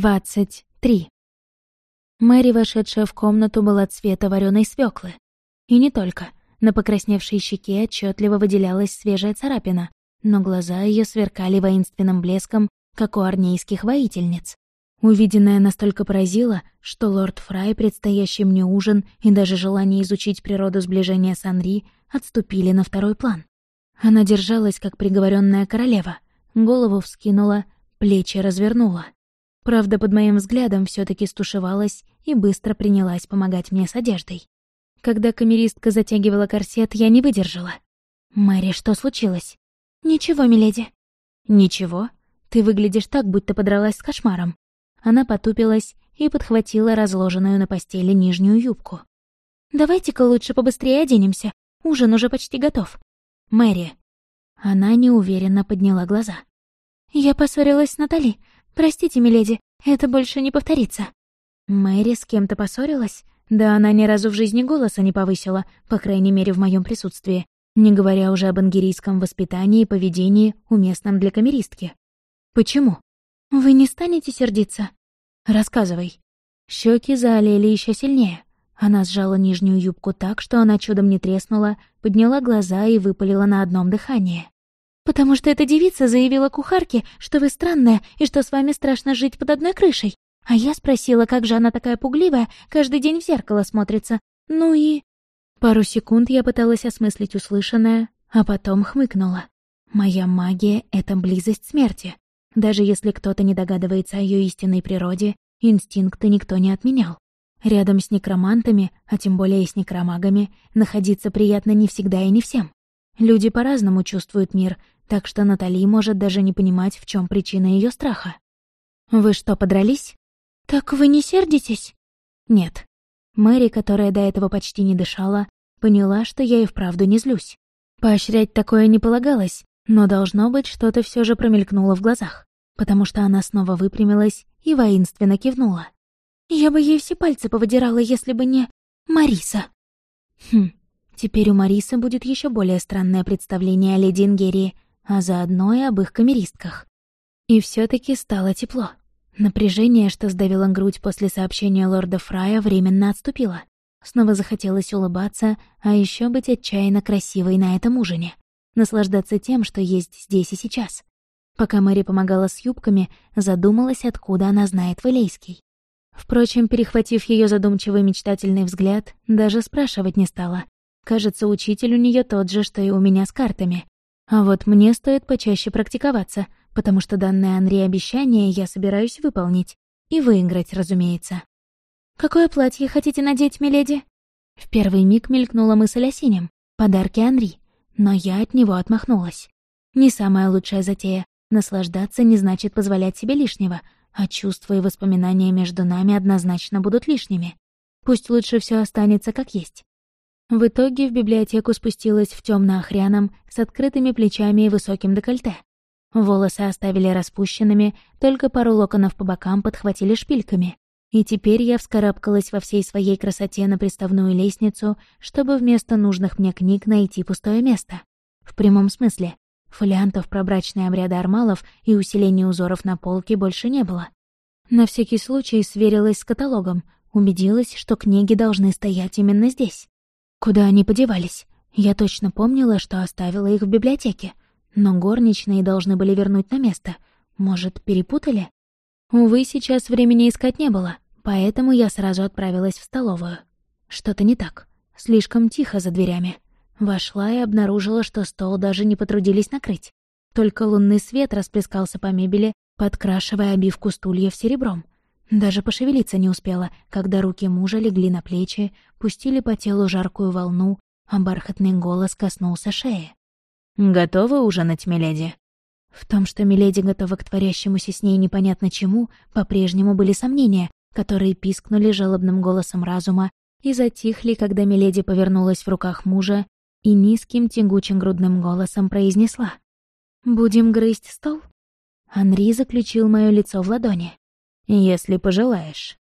Двадцать три. Мэри, вошедшая в комнату, была цвета вареной свеклы. И не только. На покрасневшей щеке отчетливо выделялась свежая царапина, но глаза ее сверкали воинственным блеском, как у армейских воительниц. Увиденное настолько поразило, что лорд Фрай, предстоящий мне ужин и даже желание изучить природу сближения с Анри отступили на второй план. Она держалась, как приговоренная королева, голову вскинула, плечи развернула — Правда, под моим взглядом все таки стушевалась и быстро принялась помогать мне с одеждой. Когда камеристка затягивала корсет, я не выдержала. «Мэри, что случилось?» «Ничего, миледи». «Ничего? Ты выглядишь так, будто подралась с кошмаром». Она потупилась и подхватила разложенную на постели нижнюю юбку. «Давайте-ка лучше побыстрее оденемся. Ужин уже почти готов». «Мэри». Она неуверенно подняла глаза. «Я поссорилась с Натали. «Простите, миледи, это больше не повторится». Мэри с кем-то поссорилась? Да она ни разу в жизни голоса не повысила, по крайней мере, в моем присутствии, не говоря уже об ангерийском воспитании и поведении, уместном для камеристки. «Почему?» «Вы не станете сердиться?» «Рассказывай». Щеки заолели еще сильнее. Она сжала нижнюю юбку так, что она чудом не треснула, подняла глаза и выпалила на одном дыхании потому что эта девица заявила кухарке, что вы странная и что с вами страшно жить под одной крышей. А я спросила, как же она такая пугливая, каждый день в зеркало смотрится. Ну и... Пару секунд я пыталась осмыслить услышанное, а потом хмыкнула. Моя магия — это близость смерти. Даже если кто-то не догадывается о ее истинной природе, инстинкты никто не отменял. Рядом с некромантами, а тем более с некромагами, находиться приятно не всегда и не всем. Люди по-разному чувствуют мир, так что Натали может даже не понимать, в чем причина ее страха. «Вы что, подрались?» «Так вы не сердитесь?» «Нет». Мэри, которая до этого почти не дышала, поняла, что я и вправду не злюсь. Поощрять такое не полагалось, но должно быть, что-то все же промелькнуло в глазах, потому что она снова выпрямилась и воинственно кивнула. «Я бы ей все пальцы повыдирала, если бы не... Мариса!» Хм, теперь у Марисы будет еще более странное представление о леди Ингерии — а заодно и об их камеристках. И все таки стало тепло. Напряжение, что сдавило грудь после сообщения лорда Фрая, временно отступило. Снова захотелось улыбаться, а еще быть отчаянно красивой на этом ужине. Наслаждаться тем, что есть здесь и сейчас. Пока Мэри помогала с юбками, задумалась, откуда она знает Валейский. Впрочем, перехватив ее задумчивый мечтательный взгляд, даже спрашивать не стала. Кажется, учитель у нее тот же, что и у меня с картами. А вот мне стоит почаще практиковаться, потому что данное Анри обещание я собираюсь выполнить. И выиграть, разумеется. «Какое платье хотите надеть, миледи?» В первый миг мелькнула мысль о синем, подарке Анри, но я от него отмахнулась. Не самая лучшая затея. Наслаждаться не значит позволять себе лишнего, а чувства и воспоминания между нами однозначно будут лишними. Пусть лучше все останется как есть. В итоге в библиотеку спустилась в темно-охряном, с открытыми плечами и высоким декольте. Волосы оставили распущенными, только пару локонов по бокам подхватили шпильками. И теперь я вскарабкалась во всей своей красоте на приставную лестницу, чтобы вместо нужных мне книг найти пустое место. В прямом смысле. Фолиантов про брачные обряды армалов и усиление узоров на полке больше не было. На всякий случай сверилась с каталогом, убедилась, что книги должны стоять именно здесь. Куда они подевались? Я точно помнила, что оставила их в библиотеке. Но горничные должны были вернуть на место. Может, перепутали? Увы, сейчас времени искать не было, поэтому я сразу отправилась в столовую. Что-то не так. Слишком тихо за дверями. Вошла и обнаружила, что стол даже не потрудились накрыть. Только лунный свет расплескался по мебели, подкрашивая обивку стульев серебром. Даже пошевелиться не успела, когда руки мужа легли на плечи, пустили по телу жаркую волну, а бархатный голос коснулся шеи. «Готовы ужинать, миледи?» В том, что Миледи готова к творящемуся с ней непонятно чему, по-прежнему были сомнения, которые пискнули жалобным голосом разума и затихли, когда Миледи повернулась в руках мужа и низким тягучим грудным голосом произнесла. «Будем грызть стол?» Анри заключил мое лицо в ладони если пожелаешь».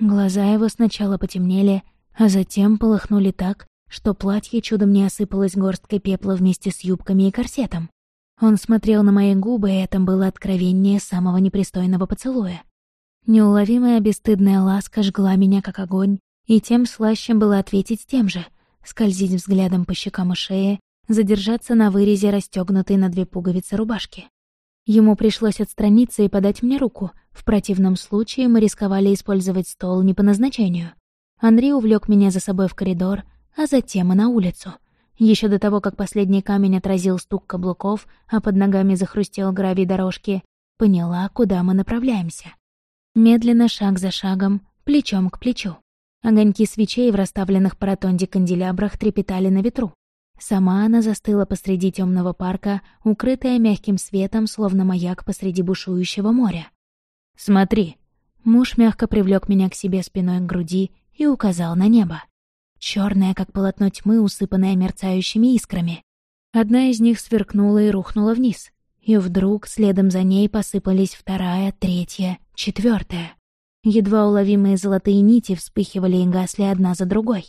Глаза его сначала потемнели, а затем полыхнули так, что платье чудом не осыпалось горсткой пепла вместе с юбками и корсетом. Он смотрел на мои губы, и это было откровение самого непристойного поцелуя. Неуловимая бесстыдная ласка жгла меня, как огонь, и тем слаще было ответить тем же, скользить взглядом по щекам и шее, задержаться на вырезе расстёгнутой на две пуговицы рубашки. Ему пришлось отстраниться и подать мне руку, в противном случае мы рисковали использовать стол не по назначению. Андрей увлек меня за собой в коридор, а затем и на улицу. Еще до того, как последний камень отразил стук каблуков, а под ногами захрустел гравий дорожки, поняла, куда мы направляемся. Медленно, шаг за шагом, плечом к плечу. Огоньки свечей в расставленных по ротонде канделябрах трепетали на ветру. Сама она застыла посреди темного парка, укрытая мягким светом, словно маяк посреди бушующего моря. «Смотри!» Муж мягко привлек меня к себе спиной к груди и указал на небо. Черное, как полотно тьмы, усыпанное мерцающими искрами. Одна из них сверкнула и рухнула вниз. И вдруг следом за ней посыпались вторая, третья, четвертая. Едва уловимые золотые нити вспыхивали и гасли одна за другой,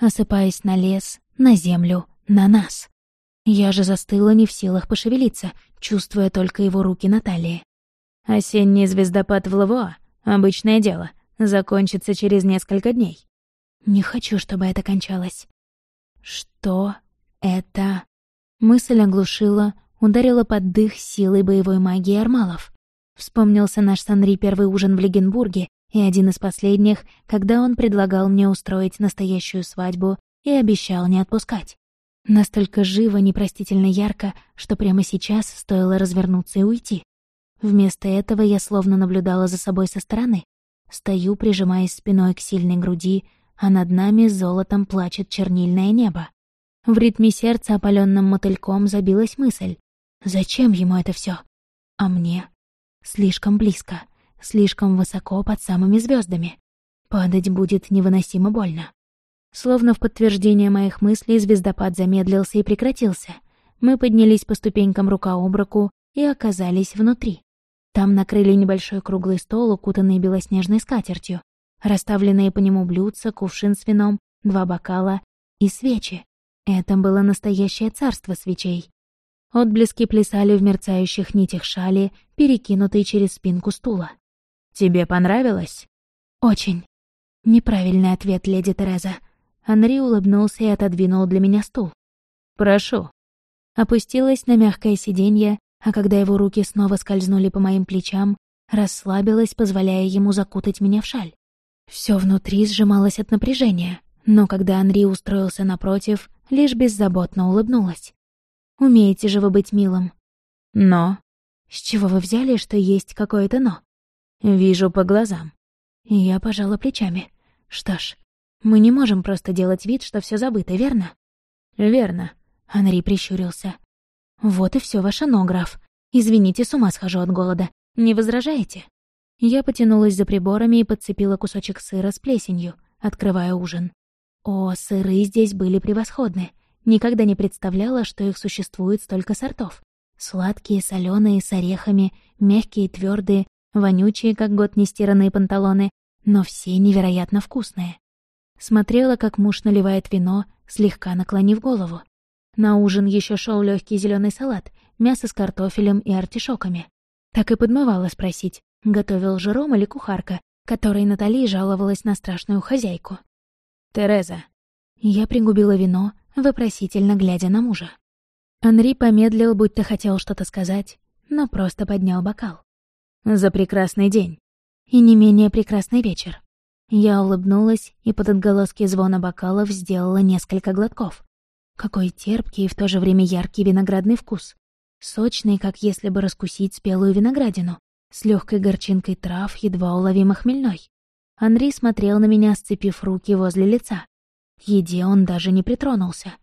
осыпаясь на лес, на землю, на нас. Я же застыла не в силах пошевелиться, чувствуя только его руки на талии. «Осенний звездопад в Лавуа — обычное дело, закончится через несколько дней». Не хочу, чтобы это кончалось. Что это? Мысль оглушила, ударила под дых силой боевой магии армалов. Вспомнился наш с Анри первый ужин в Легенбурге и один из последних, когда он предлагал мне устроить настоящую свадьбу и обещал не отпускать. Настолько живо, непростительно ярко, что прямо сейчас стоило развернуться и уйти. Вместо этого я словно наблюдала за собой со стороны. Стою, прижимаясь спиной к сильной груди, а над нами золотом плачет чернильное небо. В ритме сердца опаленным мотыльком забилась мысль. Зачем ему это все? А мне? Слишком близко, слишком высоко под самыми звездами. Падать будет невыносимо больно. Словно в подтверждение моих мыслей звездопад замедлился и прекратился. Мы поднялись по ступенькам рука об руку и оказались внутри. Там накрыли небольшой круглый стол, укутанный белоснежной скатертью, расставленные по нему блюдца, кувшин с вином, два бокала и свечи. Это было настоящее царство свечей. Отблески плясали в мерцающих нитях шали, перекинутой через спинку стула. «Тебе понравилось?» «Очень». Неправильный ответ, леди Тереза. Анри улыбнулся и отодвинул для меня стул. «Прошу». Опустилась на мягкое сиденье, а когда его руки снова скользнули по моим плечам, расслабилась, позволяя ему закутать меня в шаль. Все внутри сжималось от напряжения, но когда Анри устроился напротив, лишь беззаботно улыбнулась. Умеете же вы быть милым. Но... С чего вы взяли, что есть какое-то «но»? Вижу по глазам. Я пожала плечами. Что ж, мы не можем просто делать вид, что все забыто, верно? Верно. Анри прищурился. Вот и все ваше «но», граф. Извините, с ума схожу от голода. Не возражаете? Я потянулась за приборами и подцепила кусочек сыра с плесенью, открывая ужин. О, сыры здесь были превосходны. Никогда не представляла, что их существует столько сортов. Сладкие, соленые, с орехами, мягкие, твердые, вонючие, как год нестиранные панталоны, но все невероятно вкусные. Смотрела, как муж наливает вино, слегка наклонив голову. На ужин еще шел легкий зеленый салат, мясо с картофелем и артишоками. Так и подмывала спросить, готовил Жером или кухарка, которой Натали жаловалась на страшную хозяйку. «Тереза». Я пригубила вино, вопросительно глядя на мужа. Анри помедлил, будто хотел что-то сказать, но просто поднял бокал. «За прекрасный день. И не менее прекрасный вечер». Я улыбнулась и под отголоски звона бокалов сделала несколько глотков. Какой терпкий и в то же время яркий виноградный вкус. Сочный, как если бы раскусить спелую виноградину, с легкой горчинкой трав, едва уловимо хмельной. Анри смотрел на меня, сцепив руки возле лица. К еде он даже не притронулся.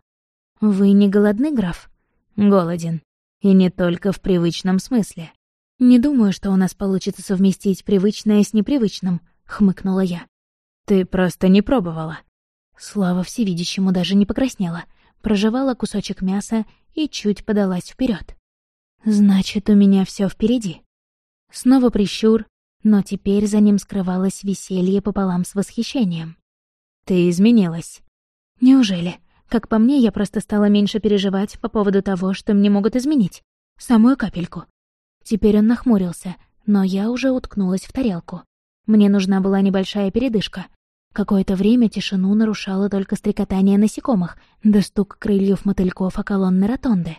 «Вы не голодны, граф?» «Голоден. И не только в привычном смысле». «Не думаю, что у нас получится совместить привычное с непривычным», — хмыкнула я. «Ты просто не пробовала». Слава всевидящему даже не покраснела, прожевала кусочек мяса и чуть подалась вперед. «Значит, у меня все впереди». Снова прищур, но теперь за ним скрывалось веселье пополам с восхищением. «Ты изменилась». «Неужели? Как по мне, я просто стала меньше переживать по поводу того, что мне могут изменить. Самую капельку». Теперь он нахмурился, но я уже уткнулась в тарелку. Мне нужна была небольшая передышка. Какое-то время тишину нарушало только стрекотание насекомых, да стук крыльев мотыльков о колонны ротонды.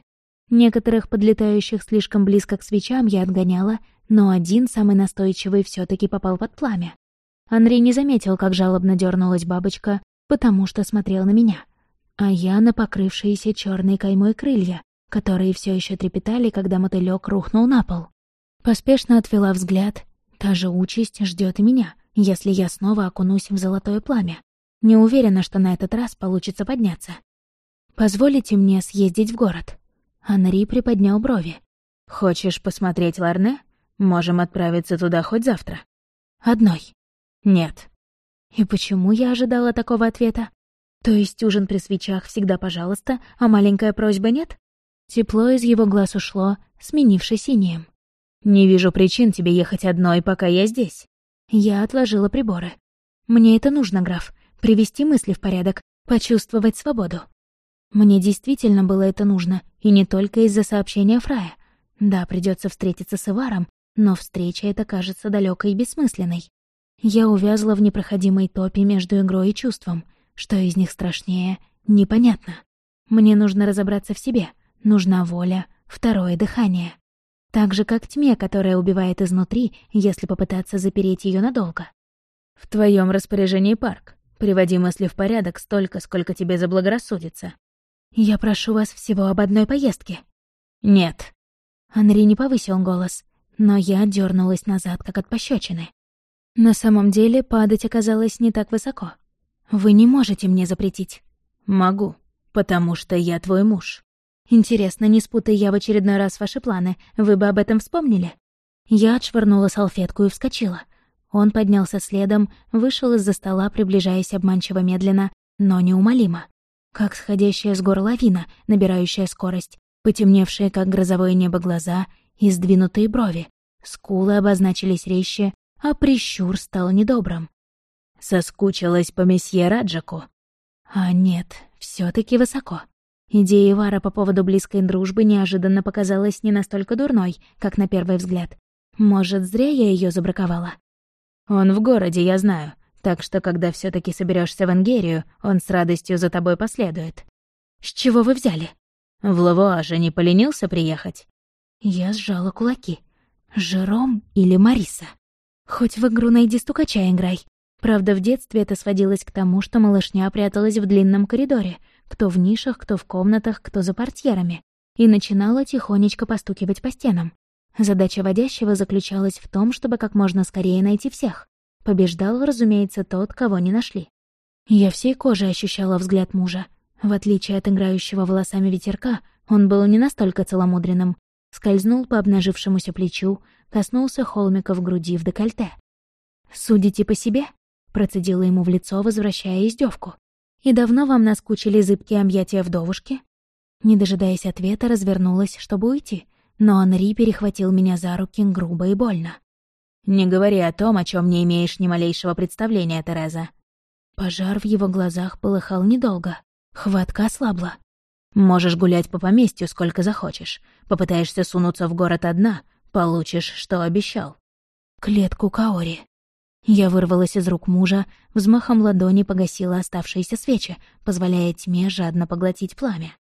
Некоторых подлетающих слишком близко к свечам я отгоняла, но один, самый настойчивый, все таки попал под пламя. Андрей не заметил, как жалобно дернулась бабочка, потому что смотрел на меня, а я на покрывшиеся черной каймой крылья, которые все еще трепетали, когда мотылек рухнул на пол. Поспешно отвела взгляд. Та же участь ждет и меня, если я снова окунусь в золотое пламя. Не уверена, что на этот раз получится подняться. «Позволите мне съездить в город?» Анри приподнял брови. «Хочешь посмотреть Ларне? Можем отправиться туда хоть завтра». «Одной?» «Нет». И почему я ожидала такого ответа? То есть ужин при свечах всегда пожалуйста, а маленькая просьба нет? Тепло из его глаз ушло, сменившись синим. «Не вижу причин тебе ехать одной, пока я здесь». Я отложила приборы. «Мне это нужно, граф. Привести мысли в порядок, почувствовать свободу». Мне действительно было это нужно, и не только из-за сообщения Фрая. Да, придется встретиться с Иваром, но встреча эта кажется далекой и бессмысленной. Я увязла в непроходимой топе между игрой и чувством. Что из них страшнее, непонятно. Мне нужно разобраться в себе. Нужна воля, второе дыхание. Так же, как тьме, которая убивает изнутри, если попытаться запереть ее надолго. В твоем распоряжении парк. Приводи мысли в порядок столько, сколько тебе заблагорассудится. «Я прошу вас всего об одной поездке». «Нет». Анри не повысил голос, но я дернулась назад, как от пощечины. На самом деле падать оказалось не так высоко. Вы не можете мне запретить. Могу, потому что я твой муж. Интересно, не спутай я в очередной раз ваши планы, вы бы об этом вспомнили? Я отшвырнула салфетку и вскочила. Он поднялся следом, вышел из-за стола, приближаясь обманчиво медленно, но неумолимо как сходящая с гор лавина, набирающая скорость, потемневшие, как грозовое небо, глаза и сдвинутые брови. Скулы обозначились резче, а прищур стал недобрым. Соскучилась по месье Раджаку. А нет, все таки высоко. Идея Ивара по поводу близкой дружбы неожиданно показалась не настолько дурной, как на первый взгляд. Может, зря я ее забраковала? Он в городе, я знаю. Так что, когда все таки соберешься в Ангерию, он с радостью за тобой последует. С чего вы взяли? В Лавуаже не поленился приехать? Я сжала кулаки. Жером или Мариса? Хоть в игру найди стукача играй. Правда, в детстве это сводилось к тому, что малышня пряталась в длинном коридоре, кто в нишах, кто в комнатах, кто за портьерами, и начинала тихонечко постукивать по стенам. Задача водящего заключалась в том, чтобы как можно скорее найти всех. Побеждал, разумеется, тот, кого не нашли. Я всей кожей ощущала взгляд мужа. В отличие от играющего волосами ветерка, он был не настолько целомудренным. Скользнул по обнажившемуся плечу, коснулся холмика в груди в декольте. «Судите по себе?» — процедила ему в лицо, возвращая издевку. «И давно вам наскучили зыбкие объятия вдовушки?» Не дожидаясь ответа, развернулась, чтобы уйти, но Анри перехватил меня за руки грубо и больно. «Не говори о том, о чем не имеешь ни малейшего представления, Тереза». Пожар в его глазах полыхал недолго. Хватка ослабла. «Можешь гулять по поместью сколько захочешь. Попытаешься сунуться в город одна, получишь, что обещал». Клетку Каори. Я вырвалась из рук мужа, взмахом ладони погасила оставшиеся свечи, позволяя тьме жадно поглотить пламя.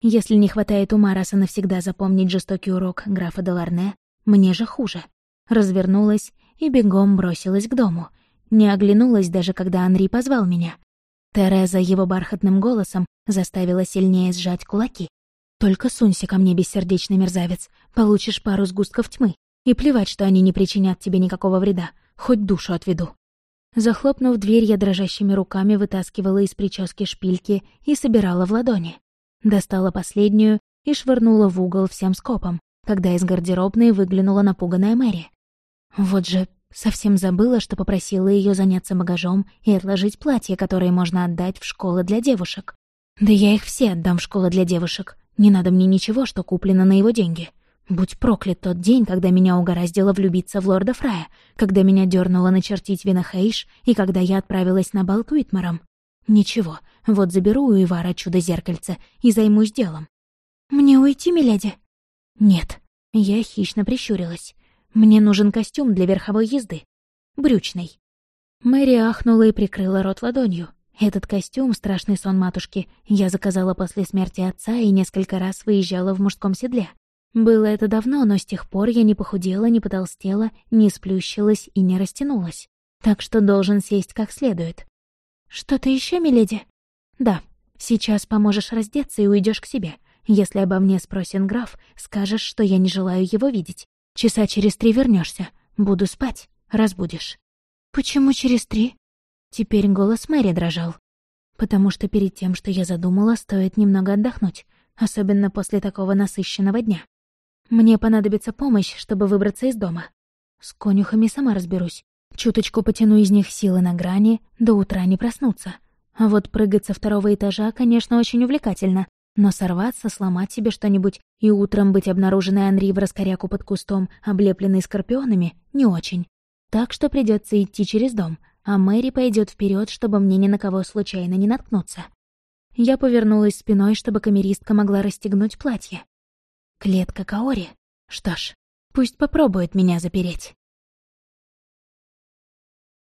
Если не хватает ума раз и навсегда запомнить жестокий урок графа Деларне, мне же хуже развернулась и бегом бросилась к дому. Не оглянулась даже, когда Анри позвал меня. Тереза его бархатным голосом заставила сильнее сжать кулаки. «Только сунься ко мне, бессердечный мерзавец, получишь пару сгустков тьмы, и плевать, что они не причинят тебе никакого вреда, хоть душу отведу». Захлопнув дверь, я дрожащими руками вытаскивала из прически шпильки и собирала в ладони. Достала последнюю и швырнула в угол всем скопом, когда из гардеробной выглянула напуганная Мэри. Вот же совсем забыла, что попросила ее заняться багажом и отложить платье, которое можно отдать в школы для девушек. Да я их все отдам в школы для девушек. Не надо мне ничего, что куплено на его деньги. Будь проклят тот день, когда меня угораздило влюбиться в лорда Фрая, когда меня дернуло начертить Винахейш и когда я отправилась на бал к Уитмарам. Ничего, вот заберу у Ивара чудо-зеркальце и займусь делом. «Мне уйти, миледи?» «Нет». Я хищно прищурилась. Мне нужен костюм для верховой езды. брючный. Мэри ахнула и прикрыла рот ладонью. Этот костюм — страшный сон матушки. Я заказала после смерти отца и несколько раз выезжала в мужском седле. Было это давно, но с тех пор я не похудела, не потолстела, не сплющилась и не растянулась. Так что должен сесть как следует. «Что-то еще, миледи?» «Да. Сейчас поможешь раздеться и уйдешь к себе. Если обо мне спросит граф, скажешь, что я не желаю его видеть. Часа через три вернешься. Буду спать. Разбудишь». «Почему через три?» Теперь голос Мэри дрожал. «Потому что перед тем, что я задумала, стоит немного отдохнуть, особенно после такого насыщенного дня. Мне понадобится помощь, чтобы выбраться из дома. С конюхами сама разберусь. Чуточку потяну из них силы на грани, до утра не проснуться. А вот прыгать со второго этажа, конечно, очень увлекательно, но сорваться, сломать себе что-нибудь и утром быть обнаруженной Анри в раскоряку под кустом, облепленной скорпионами, не очень. Так что придется идти через дом, а Мэри пойдет вперед, чтобы мне ни на кого случайно не наткнуться. Я повернулась спиной, чтобы камеристка могла расстегнуть платье. Клетка Каори. Что ж, пусть попробует меня запереть.